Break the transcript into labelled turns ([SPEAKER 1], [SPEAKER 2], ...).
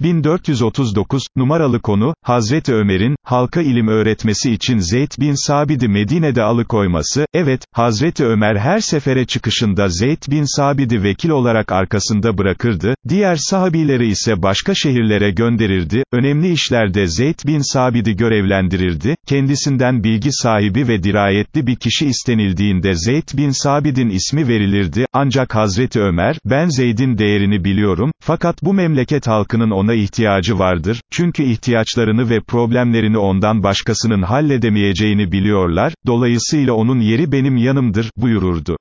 [SPEAKER 1] 1439, numaralı konu, Hazreti Ömer'in, halka ilim öğretmesi için Zeyd bin Sabid'i Medine'de alıkoyması, evet, Hazreti Ömer her sefere çıkışında Zeyd bin Sabid'i vekil olarak arkasında bırakırdı, diğer sahabileri ise başka şehirlere gönderirdi, önemli işlerde Zeyd bin Sabid'i görevlendirirdi, kendisinden bilgi sahibi ve dirayetli bir kişi istenildiğinde Zeyd bin Sabid'in ismi verilirdi, ancak Hazreti Ömer, ben Zeyd'in değerini biliyorum, fakat bu memleket halkının ona ihtiyacı vardır, çünkü ihtiyaçlarını ve problemlerini ondan başkasının halledemeyeceğini biliyorlar, dolayısıyla onun yeri benim yanımdır, buyururdu.